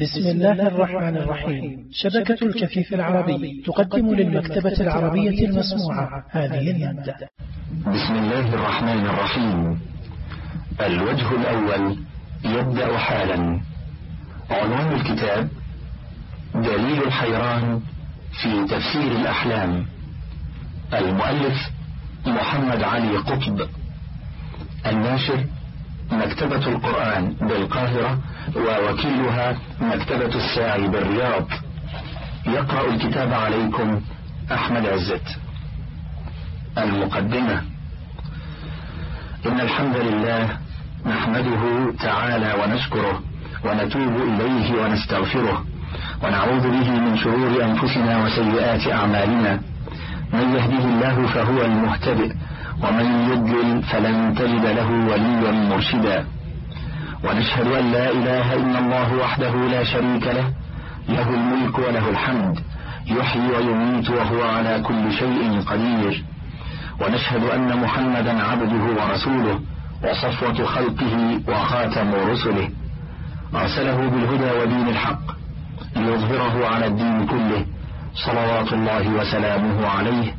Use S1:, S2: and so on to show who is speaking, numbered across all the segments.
S1: بسم الله الرحمن الرحيم. شبكة الكفيف العربي تقدم للمكتبة العربية المسموعة. هذه المادة
S2: بسم الله الرحمن الرحيم. الوجه الأول يبدأ حالا. عنوان الكتاب دليل الحيران في تفسير الأحلام. المؤلف محمد علي قطب. الناشر مكتبة القرآن بالقاهرة ووكيلها مكتبة الساعي بالرياض. يقرأ الكتاب عليكم أحمد عزت. المقدمة. إن الحمد لله نحمده تعالى ونشكره ونتوب إليه ونستغفره ونعوذ به من شرور أنفسنا وسيئات أعمالنا. من يهده الله فهو المهتدئ ومن يضلل فلن تجد له وليا مرشدا. ونشهد أن لا إله إلا الله وحده لا شريك له. له الملك وله الحمد. يحيي ويميت وهو على كل شيء قدير. ونشهد أن محمدا عبده ورسوله وصفوة خلقه وخاتم رسله. أرسله بالهدى ودين الحق ليظهره على الدين كله. صلوات الله وسلامه عليه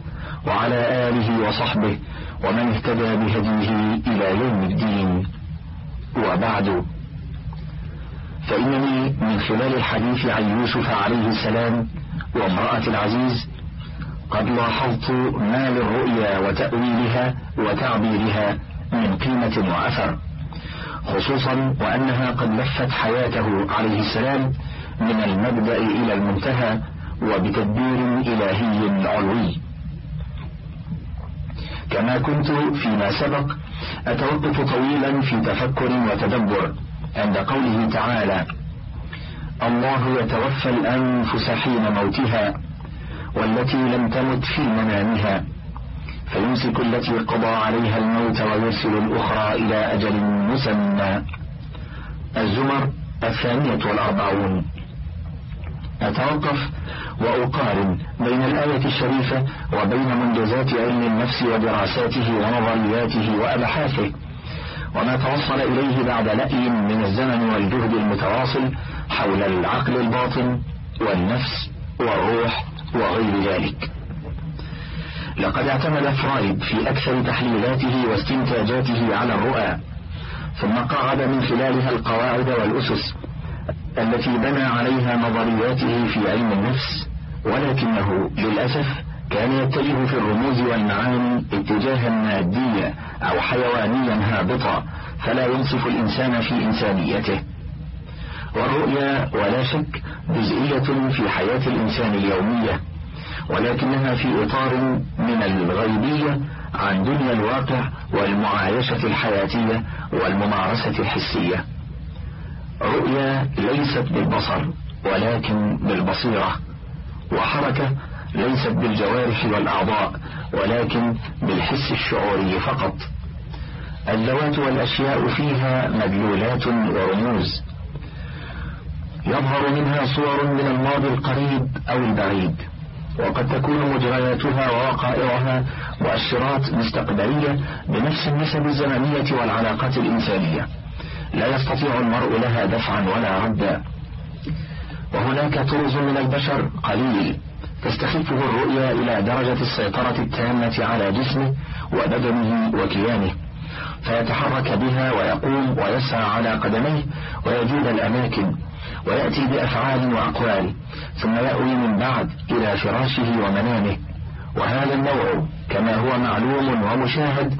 S2: وعلى آله وصحبه ومن اهتدى بهديه إلى يوم الدين. وبعد. فإنني من خلال الحديث عن يوسف عليه السلام وامرأة العزيز قد لاحظت ما للرؤيا وتأويلها وتعبيرها من قيمة وأثر خصوصا وأنها قد لفت حياته عليه السلام من المبدأ إلى المنتهى وبتدبير إلهي علوي كما كنت فيما سبق أتوقف طويلا في تفكر وتدبر عند قوله تعالى الله يتوفى الأنفس حين موتها والتي لم تمت في منامها فيمسك التي قضى عليها الموت ويرسل الأخرى إلى أجل مسمى. الزمر الثانية والأربعون. أتوقف وأقارن بين الآية الشريفة وبين منجزات علم النفس ودراساته ونظرياته وأبحاثه. وما توصل إليه بعد لأي من الزمن والجهد المتواصل حول العقل الباطن والنفس والروح وغير ذلك. لقد اعتمد فرايد في أكثر تحليلاته واستنتاجاته على الرؤى ثم قاعد من خلالها القواعد والأسس التي بنى عليها نظرياته في علم النفس ولكنه للأسف كان يتجه في الرموز والمعاني اتجاها ماديا أو حيوانيا هابطا فلا ينصف الإنسان في إنسانيته. والرؤيا ولا شك جزئية في حياة الإنسان اليومية ولكنها في إطار من الغيبية عن دنيا الواقع والمعايشة الحياتية والممارسة الحسية. رؤيا ليست بالبصر ولكن بالبصيرة. وحركة ليست بالجوارح والأعضاء ولكن بالحس الشعوري فقط. الذوات والأشياء فيها مدلولات ورموز. يظهر منها صور من الماضي القريب أو البعيد. وقد تكون مجرياتها ووقائعها مؤشرات مستقبلية بنفس النسب الزمنية والعلاقات الإنسانية. لا يستطيع المرء لها دفعا ولا ردا. وهناك طرز من البشر قليل تستخفه الرؤيا إلى درجة السيطرة التامة على جسمه وبدنه وكيانه فيتحرك بها ويقوم ويسعى على قدميه ويجود الأماكن ويأتي بأفعال وأقوال ثم يأوي من بعد إلى فراشه ومنامه وهذا النوع كما هو معلوم ومشاهد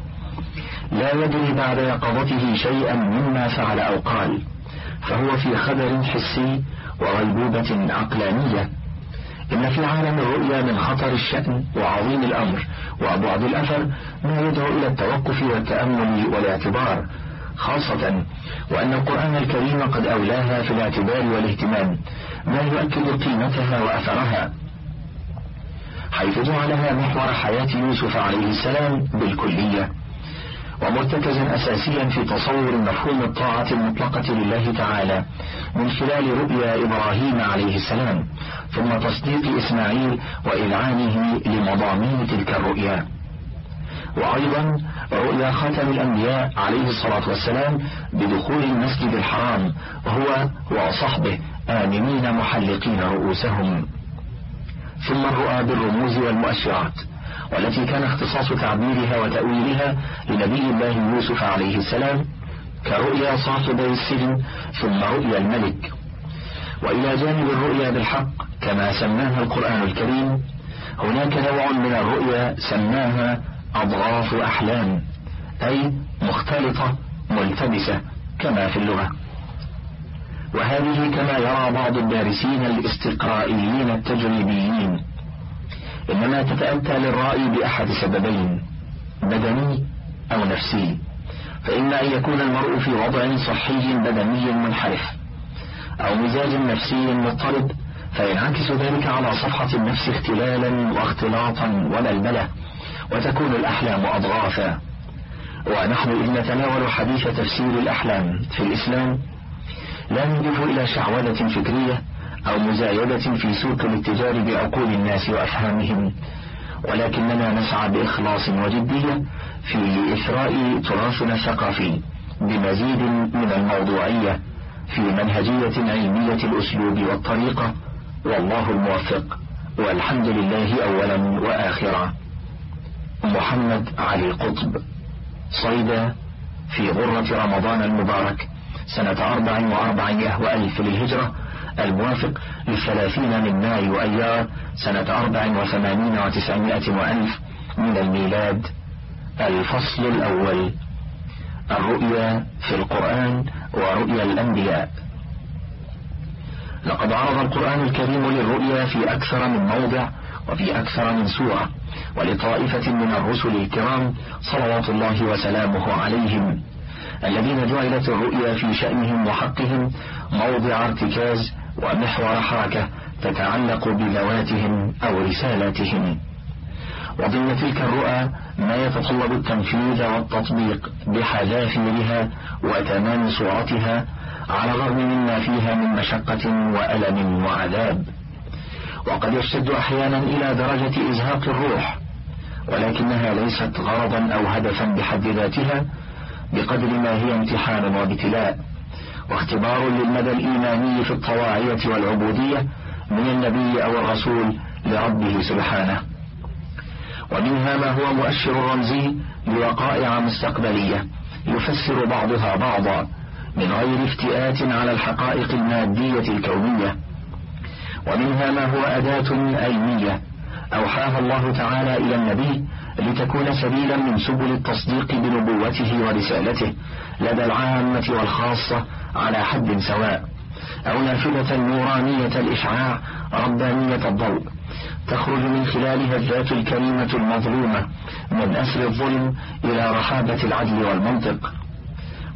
S2: لا يدري بعد يقظته شيئا مما فعل أو قال فهو في خبر حسي وغيبوبة عقلانية. إن في عالم الرؤيا من خطر الشأن وعظيم الأمر وبعد الأثر ما يدعو إلى التوقف والتأمل والاعتبار خاصة وأن القرآن الكريم قد أولاها في الاعتبار والاهتمام ما يؤكد قيمتها وأثرها. حيث جعلها محور حياة يوسف عليه السلام بالكلية. ومرتكزا أساسيا في تصور مفهوم الطاعة المطلقة لله تعالى من خلال رؤيا إبراهيم عليه السلام ثم تصديق إسماعيل وإذعانه لمضامين تلك الرؤيا. وأيضا رؤيا خاتم الأنبياء عليه الصلاة والسلام بدخول المسجد الحرام هو وصحبه آمنين محلقين رؤوسهم. ثم الرؤى بالرموز والمؤشرات. والتي كان اختصاص تعبيرها وتأويلها لنبي الله يوسف عليه السلام كرؤيا صاحبي السجن ثم رؤيا الملك. وإلى جانب الرؤيا بالحق كما سماها القرآن الكريم هناك نوع من الرؤيا سماها أضغاث أحلام أي مختلطة ملتبسة كما في اللغة. وهذه كما يرى بعض الدارسين الاستقرائيين التجريبيين. إنما تتأتى للرأي بأحد سببين بدني أو نفسي. فإما أن يكون المرء في وضع صحي بدني منحرف أو مزاج نفسي مضطرب فينعكس ذلك على صفحة النفس اختلالا واختلاطا وبلبلة وتكون الأحلام أضغاثا. ونحن إذ نتناول حديث تفسير الأحلام في الإسلام لا نضيف إلى شعوذة فكرية أو مزايدة في سوق الاتجار بعقول الناس وأفهامهم. ولكننا نسعى بإخلاص وجدية في إثراء تراثنا الثقافي بمزيد من الموضوعية في منهجية علمية الأسلوب والطريقة. والله الموفق. والحمد لله أولا وآخرا. محمد علي قطب. صيدا في غرة رمضان المبارك. سنة أربع وأربعمائة وألف للهجرة. الموافق للثلاثين من مايو أيار سنة أربع وثمانين وتسعمائة وألف من الميلاد. الفصل الأول. الرؤيا في القرآن ورؤيا الأنبياء. لقد عرض القرآن الكريم للرؤيا في أكثر من موضع وفي أكثر من سورة ولطائفة من الرسل الكرام صلوات الله وسلامه عليهم. الذين جعلت الرؤيا في شأنهم وحقهم موضع ارتكاز ومحور حركة تتعلق بذواتهم أو رسالاتهم. وضمن تلك الرؤى ما يتطلب التنفيذ والتطبيق بحذافيرها وتمام صورتها على الرغم مما فيها من مشقة وألم وعذاب. وقد يشتد أحيانا إلى درجة إزهاق الروح ولكنها ليست غرضا أو هدفا بحد ذاتها بقدر ما هي امتحان وابتلاء. واختبار للمدى الإيماني في الطواعية والعبودية من النبي أو الرسول لربه سبحانه. ومنها ما هو مؤشر رمزي لوقائع مستقبلية يفسر بعضها بعضا من غير افتئات على الحقائق المادية الكونية. ومنها ما هو أداة علمية أوحاها الله تعالى إلى النبي لتكون سبيلا من سبل التصديق بنبوته ورسالته لدى العامة والخاصة على حد سواء أو نافذة نورانية الإشعاع ربانية الضوء. تخرج من خلالها الذات الكريمة المظلومة من أسر الظلم إلى رحابة العدل والمنطق.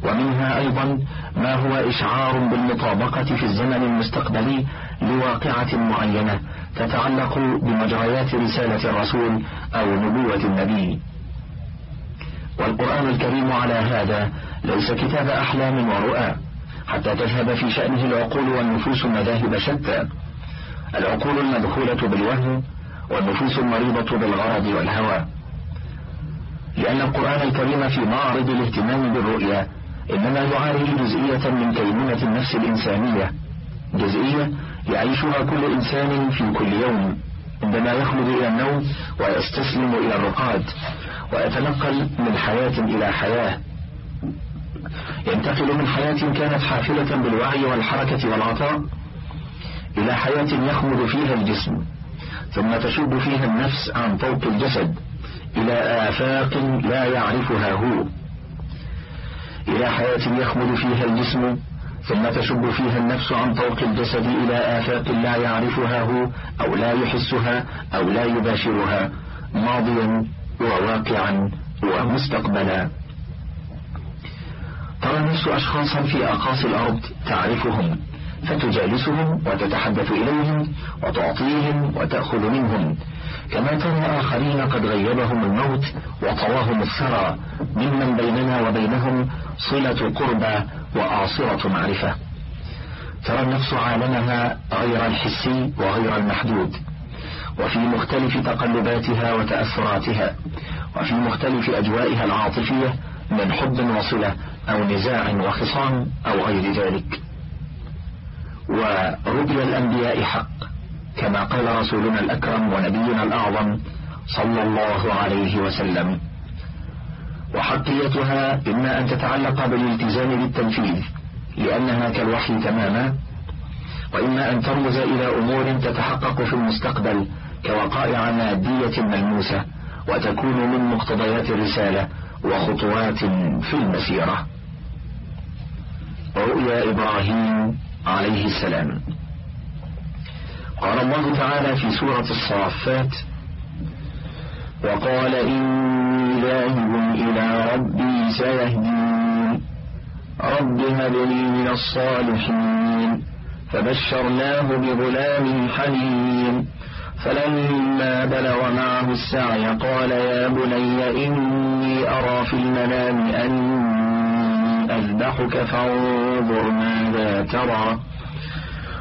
S2: ومنها أيضا ما هو إشعار بالمطابقة في الزمن المستقبلي لواقعة معينة تتعلق بمجريات رسالة الرسول أو نبوة النبي. والقرآن الكريم على هذا ليس كتاب أحلام ورؤى حتى تذهب في شأنه العقول والنفوس مذاهب شتى. العقول المدخولة بالوهم والنفوس المريضة بالغرض والهوى. لأن القرآن الكريم في معرض الاهتمام بالرؤيا إنما يعالج جزئية من كينونة النفس الإنسانية جزئية يعيشها كل إنسان في كل يوم عندما يخلد إلى النوم ويستسلم إلى الرقاد ويتنقل من حياة إلى حياة. ينتقل من حياة كانت حافلة بالوعي والحركة والعطاء إلى حياة يخمد فيها الجسم ثم تشب فيها النفس عن طوق الجسد إلى آفاق لا يعرفها هو. إلى حياة يخمد فيها الجسم ثم تشب فيها النفس عن طوق الجسد إلى آفاق لا يعرفها هو أو لا يحسها أو لا يباشرها ماضيا وواقعا ومستقبلا. ترى النفس أشخاصا في أقاصي الأرض تعرفهم فتجالسهم وتتحدث إليهم وتعطيهم وتأخذ منهم. كما ترى آخرين قد غيبهم الموت وطواهم الثرى ممن بيننا وبينهم صلة قربى وآصرة معرفة. ترى النفس عالمها غير الحسي وغير المحدود وفي مختلف تقلباتها وتأثراتها وفي مختلف أجوائها العاطفية من حب وصلة أو نزاع وخصام أو غير ذلك. ورؤيا الأنبياء حق. كما قال رسولنا الأكرم ونبينا الأعظم صلى الله عليه وسلم. وحقيتها إما أن تتعلق بالالتزام بالتنفيذ لأنها كالوحي تماما وإما أن ترمز إلى أمور تتحقق في المستقبل كوقائع مادية ملموسة وتكون من مقتضيات الرسالة وخطوات في المسيرة. رؤيا إبراهيم عليه السلام. قال الله تعالى في سورة الصافات وقال إني ذاهب إلى ربي سيهدين رب هب لي من الصالحين فبشرناه بغلام حليم. فلما بلغ معه السعي قال يا بني إني أرى في المنام أني أذبحك فانظر ماذا ترى.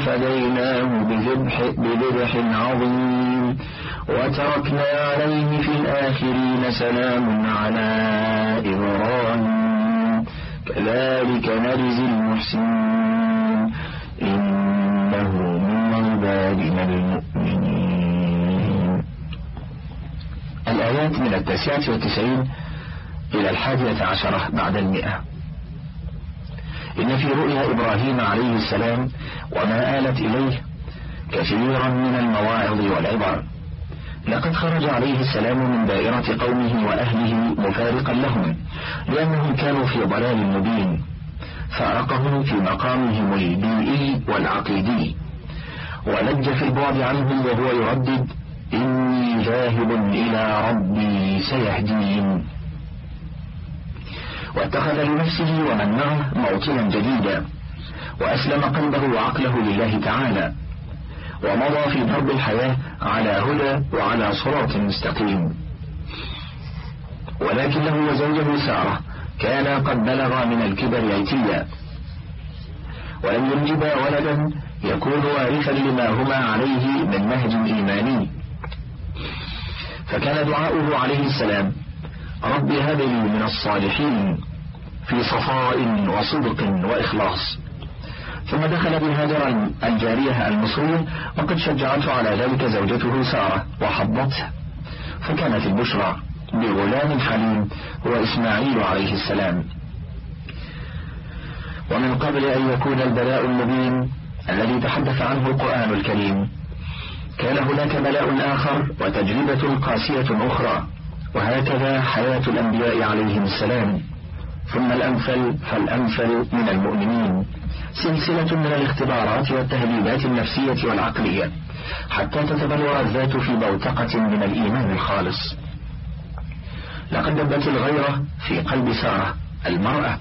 S2: وفديناه بذبح, بذبح عظيم وتركنا عليه في الآخرين سلام على إبراهيم. كذلك نجزي المحسنين. إنه من عبادنا المؤمنين. الآيات من التاسعة والتسعين إلى الحادية عشرة بعد المئة. إن في رؤيا إبراهيم عليه السلام وما آلت إليه كثيرا من المواعظ والعبر. لقد خرج عليه السلام من دائرة قومه وأهله مفارقا لهم لأنهم كانوا في ضلال مبين. فارقهم في مقامهم البيئي والعقيدي. ولج في البعد عنهم وهو يردد إني ذاهب إلى ربي سيهدين. واتخذ لنفسه ومن معه موطنا جديدا وأسلم قلبه وعقله لله تعالى ومضى في درب الحياة على هدى وعلى صراط مستقيم. ولكنه وزوجه سارة كانا قد بلغا من الكبر عتيا. ولم ينجبا ولدا يكون وارثا لما هما عليه من نهج إيماني. فكان دعاؤه عليه السلام رب هب لي من الصالحين في صفاء وصدق وإخلاص. ثم دخل بهاجر الجارية المصرية وقد شجعته على ذلك زوجته سارة وحضته فكانت البشرى بغلام حليم هو إسماعيل عليه السلام. ومن قبل أن يكون البلاء المبين الذي تحدث عنه القرآن الكريم كان هناك بلاء آخر وتجربة قاسية أخرى. وهكذا حياة الأنبياء عليهم السلام. ثم الأمثل فالأمثل من المؤمنين. سلسلة من الاختبارات والتهديدات النفسية والعقلية حتى تتبلور الذات في بوتقة من الإيمان الخالص. لقد دبت الغيرة في قلب سارة المرأة.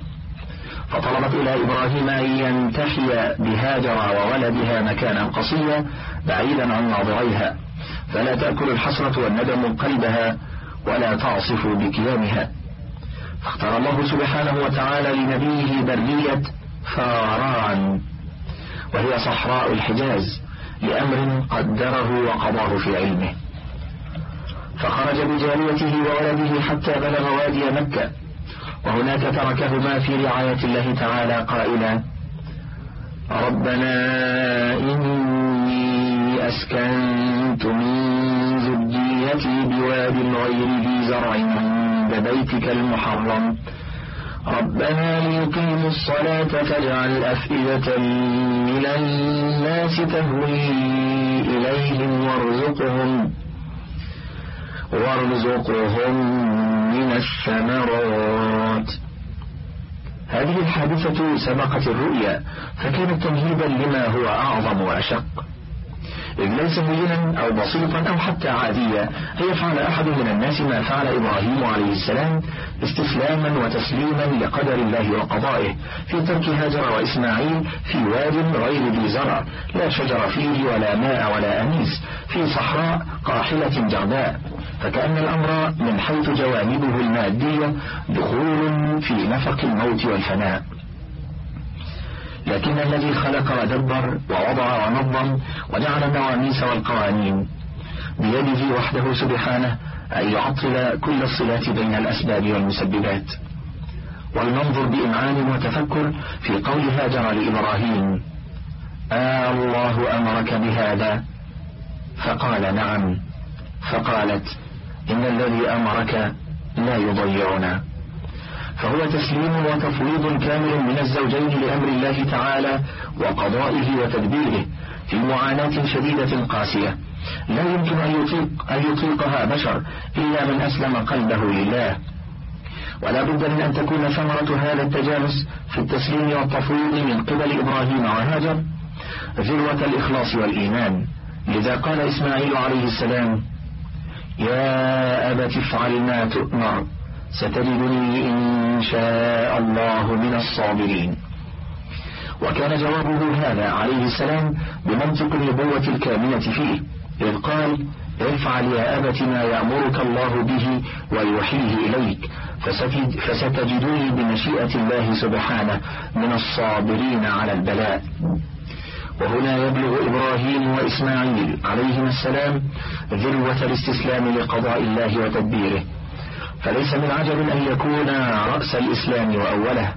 S2: فطلبت إلى إبراهيم أن ينتحي بهاجر وولدها مكانا قصيا بعيدا عن ناظريها. فلا تأكل الحسرة والندم قلبها ولا تعصف بكيانها فاختار الله سبحانه وتعالى لنبيه برية فاران وهي صحراء الحجاز لأمر قدره وقضاه في علمه. فخرج بجاريته وولده حتى بلغ وادي مكة وهناك تركهما في رعاية الله تعالى قائلا ربنا إني أسكنت من ذريتي بواد غير ذي زرع عند بيتك المحرم. ربنا ليقيموا الصلاة فاجعل أفئدة من الناس تهوي إليهم وارزقهم. وارزقهم من الثمرات. هذه الحادثة سبقت الرؤيا فكانت تمهيدا لما هو أعظم وأشق. إذ ليس هينا أو بسيطا أو حتى عاديا. أن يفعل أحد من الناس ما فعل إبراهيم عليه السلام استسلاما وتسليما لقدر الله وقضائه في ترك هاجر وإسماعيل في واد غير ذي زرع لا شجر فيه ولا ماء ولا أنيس في صحراء قاحلة جرداء. فكأن الأمر من حيث جوانبه المادية دخول في نفق الموت والفناء. لكن الذي خلق ودبر ووضع ونظم وجعل النواميس والقوانين بيده وحده سبحانه أن يعطل كل الصلات بين الأسباب والمسببات. ولننظر بإمعان وتفكر في قول هاجر لإبراهيم آه الله أمرك بهذا؟ فقال نعم. فقالت إن الذي أمرك لا يضيعنا. فهو تسليم وتفويض كامل من الزوجين لأمر الله تعالى وقضائه وتدبيره في معاناة شديدة قاسية. لا يمكن أن يطيق أن يطيقها بشر إلا من أسلم قلبه لله. ولا بد من أن تكون ثمرة هذا التجانس في التسليم والتفويض من قبل إبراهيم وهاجر. ذروة الإخلاص والإيمان. لذا قال إسماعيل عليه السلام يا أبت افعل ما تؤمر. ستجدني إن شاء الله من الصابرين. وكان جوابه هذا عليه السلام بمنطق النبوة الكاملة فيه إذ قال افعل يا أبت ما يأمرك الله به ويوحيه إليك فستجدني بمشيئة الله سبحانه من الصابرين على البلاء. وهنا يبلغ إبراهيم وإسماعيل عليهما السلام ذروة الاستسلام لقضاء الله وتدبيره. فليس من عجب أن يكون رأس الإسلام وأوله.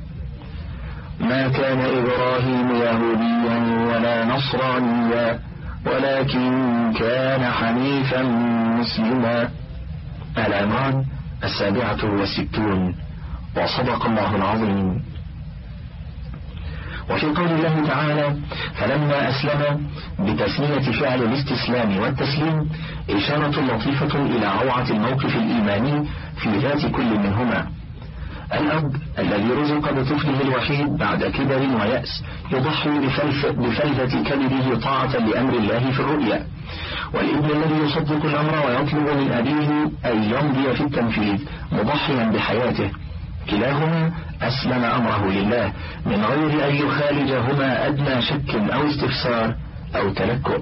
S2: ما كان إبراهيم يهوديا ولا نصرانيا ولكن كان حنيفا مسلما. العمران السابعة والستون. وصدق الله العظيم. وفي قول الله تعالى فلما أسلم بتسمية فعل الاستسلام والتسليم إشارة لطيفة إلى روعة الموقف الإيماني في ذات كل منهما. الأب الذي رزق بطفله الوحيد بعد كبر ويأس يضحي بفلذة كبده طاعة لأمر الله في الرؤيا. والابن الذي يصدق الأمر ويطلب من أبيه أن يمضي في التنفيذ مضحيا بحياته. كلاهما أسلم أمره لله من غير أن يخالجهما أدنى شك أو استفسار أو تلكؤ.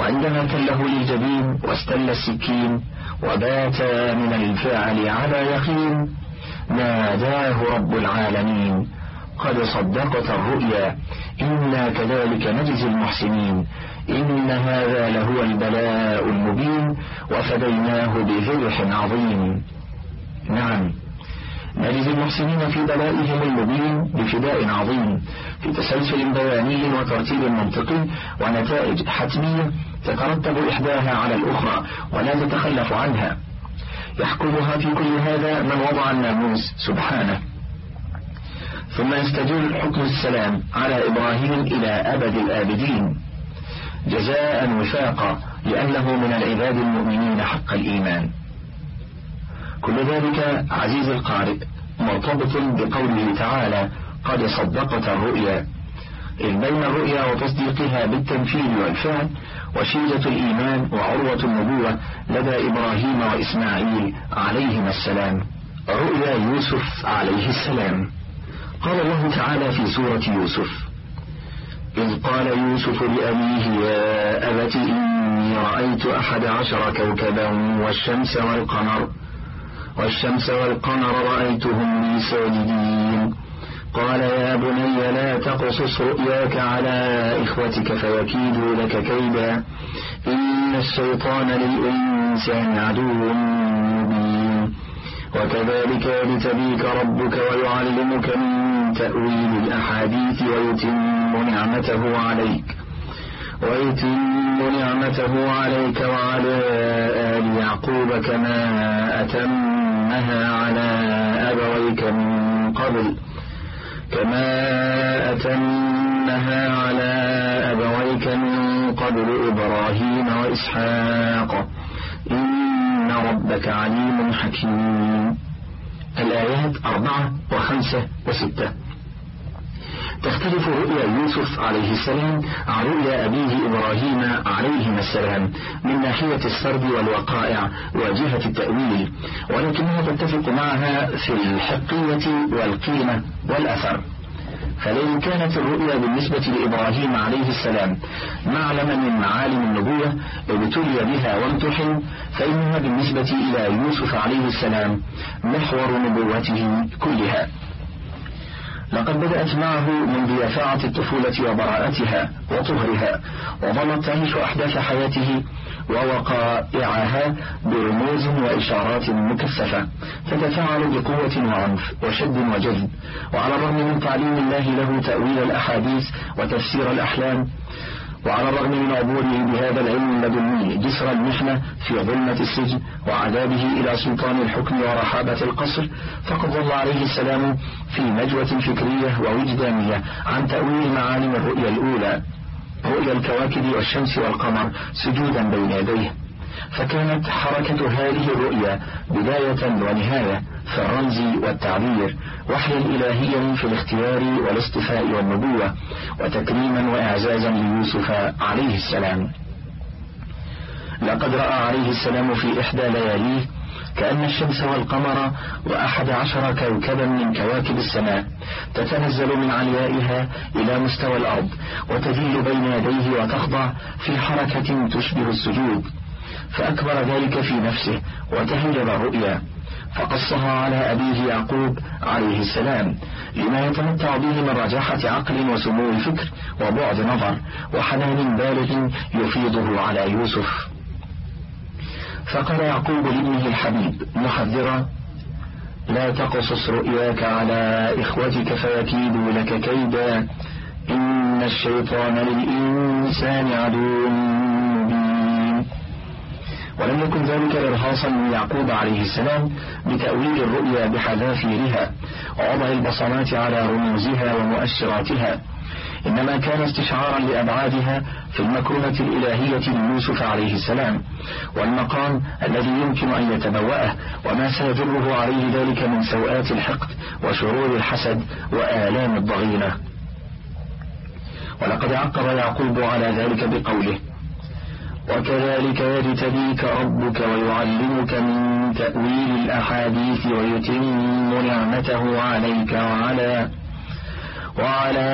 S2: وعندما كله للجبين واستل السكين وبات من الفعل على يقين ناداه رب العالمين. قد صدقت الرؤيا. إنا كذلك نجزي المحسنين. إن هذا لهو البلاء المبين. وفديناه بذبح عظيم. نعم. نجزي المحسنين في بلائهم المبين بفداء عظيم. في تسلسل بياني وترتيب منطقي ونتائج حتمية تترتب إحداها على الأخرى ولا تتخلف عنها. يحكمها في كل هذا من وضع الناموس سبحانه. ثم يستجر حكم السلام على إبراهيم إلى أبد الآبدين. جزاء وفاقا لأنه من العباد المؤمنين حق الإيمان. كل ذلك عزيز القارئ مرتبط بقوله تعالى قد صدقت الرؤيا إذ بين الرؤيا وتصديقها بالتنفيذ والفعل وشيلة الإيمان وعروة النبوة لدى إبراهيم وإسماعيل عليهما السلام. رؤيا يوسف عليه السلام. قال الله تعالى في سورة يوسف إذ قال يوسف لأبيه يا أبت إني رأيت أحد عشر كوكبا والشمس والقمر والشمس والقمر رأيتهم لي ساجدين. قال يا بني لا تقصص رؤياك على إخوتك فيكيدوا لك كيدا. إن الشيطان للإنسان عدو مبين. وكذلك يجتبيك ربك ويعلمك من تأويل الأحاديث ويتم نعمته عليك. ويتم نعمته عليك وعلى آل يعقوب كما أتمها على أبويك من قبل. كما أتمها على أبويك من قبل إبراهيم وإسحاق إن ربك عليم حكيم. الآيات أربعة وخمسة وستة. تختلف رؤيا يوسف عليه السلام عن رؤيا أبيه إبراهيم عليهما السلام من ناحية السرد والوقائع وجهة التأويل ولكنها تتفق معها في الحقية والقيمة والأثر. فلئن كانت الرؤيا بالنسبة لإبراهيم عليه السلام معلما من معالم النبوة ابتلي بها وامتحن فإنها بالنسبة إلى يوسف عليه السلام محور نبوته كلها. لقد بدأت معه من يفاعة الطفولة وبراءتها وطهرها وظلت تعيش أحداث حياته ووقائعها برموز وإشارات مكثفة تتفاعل بقوة وعنف وشد وجذب وعلى الرغم من تعليم الله له تأويل الأحاديث وتفسير الأحلام وعلى الرغم من عبوره بهذا العلم اللدني جسر المحنة في ظلمة السجن وعذابه إلى سلطان الحكم ورحابة القصر فقد ظل عليه السلام في نجوة فكرية ووجدانية عن تأويل معالم الرؤيا الأولى رؤيا الكواكب والشمس والقمر سجودا بين يديه. فكانت حركة هذه الرؤيا بداية ونهاية في الرمز والتعبير وحيا إلهيا في الاختيار والاصطفاء والنبوة وتكريما وإعزازا ليوسف عليه السلام. لقد رأى عليه السلام في إحدى لياليه كأن الشمس والقمر وأحد عشر كوكبا من كواكب السماء تتنزل من عليائها إلى مستوى الأرض وتذل بين يديه وتخضع في حركة تشبه السجود. فأكبر ذلك في نفسه وتهيب الرؤيا. فقصها على أبيه يعقوب عليه السلام. لما يتمتع به من رجاحة عقل وسمو الفكر وبعد نظر وحنان بالغ يفيضه على يوسف. فقال يعقوب لابنه الحبيب محذرا لا تقصص رؤياك على إخوتك فيكيدوا لك كيدا. إن الشيطان للإنسان عدو ولم يكن ذلك إرهاصا من يعقوب عليه السلام بتأويل الرؤيا بحذافيرها ووضع البصمات على رموزها ومؤشراتها. إنما كان استشعارا لأبعادها في المكرمة الإلهية ليوسف عليه السلام والمقام الذي يمكن أن يتبوأه وما سيجره عليه ذلك من سوءات الحقد وشرور الحسد وآلام الضغينة. ولقد عقب يعقوب على ذلك بقوله وكذلك يجتبيك ربك ويعلمك من تأويل الأحاديث ويتم نعمته عليك وعلى وعلى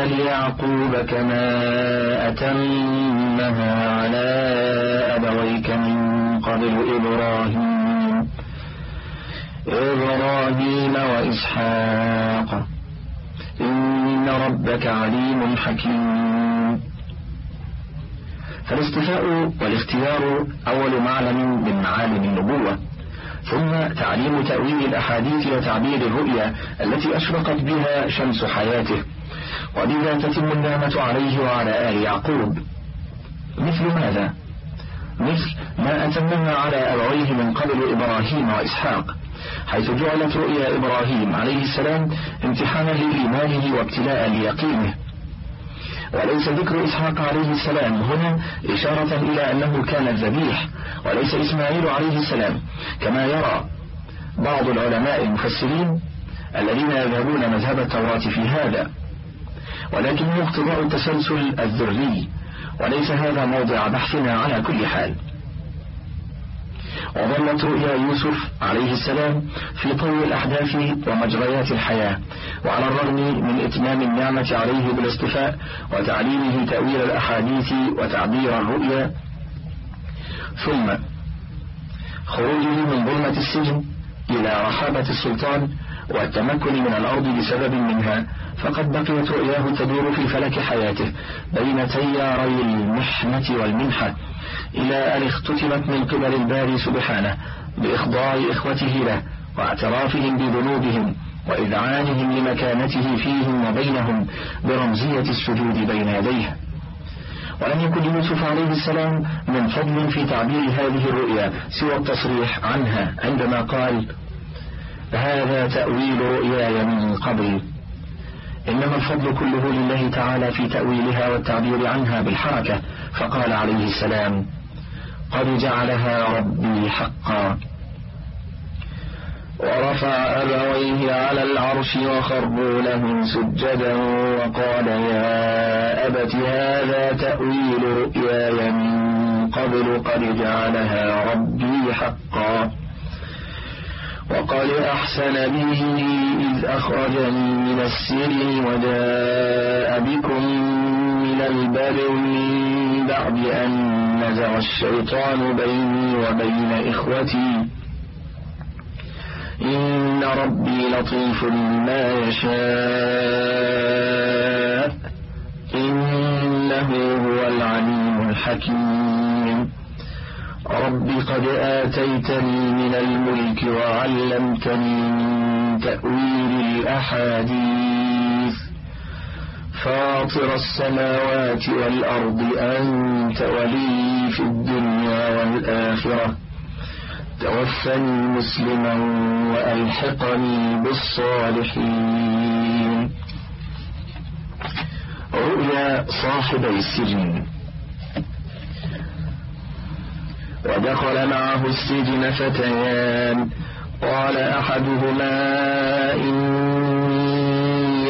S2: آل يعقوب كما أتمها على أبويك من قبل إبراهيم إبراهيم وإسحاق. إن ربك عليم حكيم. فالاصطفاء والاختيار أول معلم من معالم النبوة. ثم تعليم تأويل الأحاديث وتعبير الرؤيا التي أشرقت بها شمس حياته. وبذا تتم النعمة عليه وعلى آل يعقوب. مثل ماذا؟ مثل ما أتمها على أبويه من قبل إبراهيم وإسحاق حيث جعلت رؤيا إبراهيم عليه السلام امتحانا لإيمانه وابتلاء ليقينه. وليس ذكر إسحاق عليه السلام. هنا إشارة إلى أنه كان الذبيح وليس إسماعيل عليه السلام. كما يرى بعض العلماء المفسرين الذين يذهبون مذهب التوراة في هذا. ولكنه اقتضاء التسلسل الذري وليس هذا موضع بحثنا على كل حال. وظلت رؤيا يوسف عليه السلام في طي الأحداث ومجريات الحياة وعلى الرغم من إتمام النعمة عليه بالاصطفاء وتعليمه تأويل الأحاديث وتعبير الرؤيا. ثم خروجه من ظلمة السجن إلى رحابة السلطان والتمكن من الأرض بسبب منها فقد بقيت رؤياه تدور في فلك حياته بين تياري المحنة والمنحة. إلى أن اختتمت من قبل الباري سبحانه بإخضاع إخوته له واعترافهم بذنوبهم وإذعانهم لمكانته فيهم وبينهم برمزية السجود بين يديه. ولم يكن ليوسف عليه السلام من فضل في تعبير هذه الرؤيا سوى التصريح عنها عندما قال هذا تأويل رؤياي من قبل. إنما الفضل كله لله تعالى في تأويلها والتعبير عنها بالحركة فقال عليه السلام قد جعلها ربي حقا. ورفع أبويه على العرش وخروا له سجدا وقال يا أبت هذا تأويل رؤياي من قبل قد جعلها ربي حقا. وقد أحسن به إذ أخرجني من السجن وجاء بكم من البر من بعد أن نزغ الشيطان بيني وبين إخوتي. إن ربي لطيف لما يشاء. إنه هو العليم الحكيم. رب قد آتيتني من الملك وعلمتني من تأويل الأحاديث. فاطر السماوات والأرض أنت ولي في الدنيا والآخرة. توفني مسلما وألحقني بالصالحين. رؤيا صاحبي السجن. ودخل معه السجن فتيان. قال أحدهما إني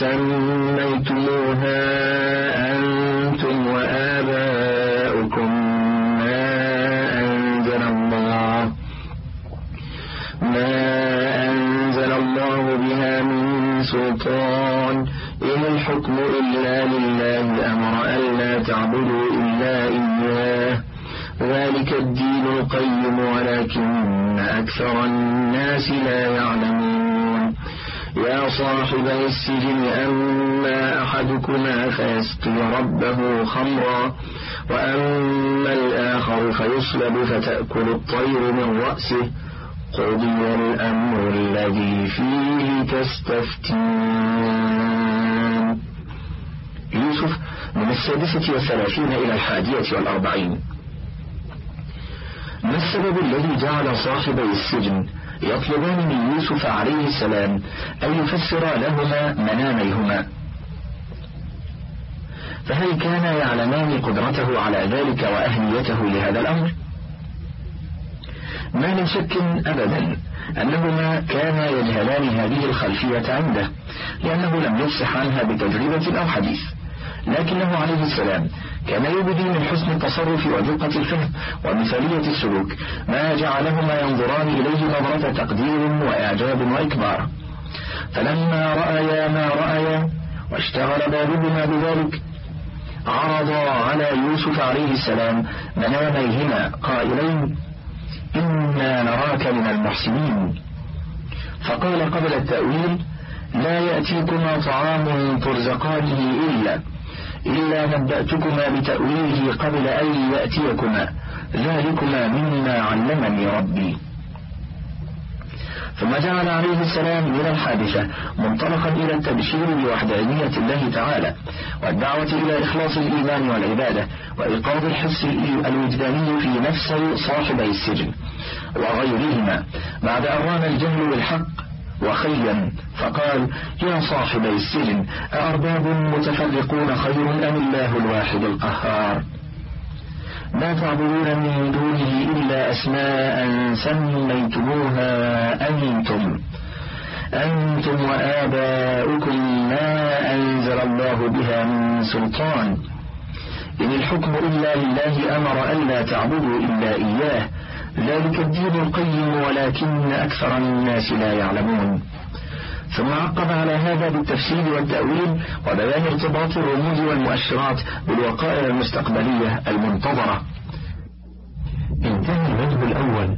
S2: سميتموها أنتم وآباؤكم ما أنزل الله. ما أنزل الله بها من سلطان. إن الحكم إلا لله أمر ألا تعبدوا إلا إياه. ذلك الدين القيم ولكن أكثر الناس لا يعلمون. يا صاحبي السجن أما أحدكما فيسقي ربه خمرا وأما الآخر فيصلب فتأكل الطير من رأسه. قضي الأمر الذي فيه تستفتون يوسف من السادسة والثلاثين إلى الحادية والأربعين. ما السبب الذي جعل صاحبي السجن يطلبان من يوسف عليه السلام أن يفسر لهما مناميهما. فهل كان يعلمان قدرته على ذلك وأهميته لهذا الأمر؟ ما من شك أبدا أنهما كانا يجهلان هذه الخلفية عنده لأنه لم يفصح عنها بتجربة أو حديث لكنه عليه السلام كان يبدي من حسن التصرف ودقة الفهم ومثالية السلوك ما جعلهما ينظران إليه نظرة تقدير وإعجاب وإكبار. فلما رأيا ما رأيا واشتغل بالهما بذلك عرضا على يوسف عليه السلام مناميهما قائلين إنا نراك من المحسنين. فقال قبل التأويل لا يأتيكما طعام ترزقانه إلا إلا نبأتكما بتأويله قبل أن يأتيكما. ذلكما مما علمني ربي. ثم جعل عليه السلام من الحادثة منطلقا إلى التبشير بوحدانية الله تعالى والدعوة إلى إخلاص الإيمان والعبادة وإيقاظ الحس الوجداني في نفسي صاحبي السجن وغيرهما. بعد أن الجهل بالحق وخيا فقال يا صاحبي السجن أأرباب متفرقون خير أم الله الواحد القهار؟ ما تعبدون من دونه إلا أسماء سميتموها أنتم. أنتم وآباؤكم ما أنزل الله بها من سلطان. إن الحكم إلا لله أمر ألا تعبدوا إلا إياه. ذلك الدين القيم ولكن أكثر الناس لا يعلمون. ثم عقب على هذا بالتفسير والتأويل وبيان ارتباط الرموز والمؤشرات بالوقائع المستقبلية المنتظرة. انتهى الوجه الأول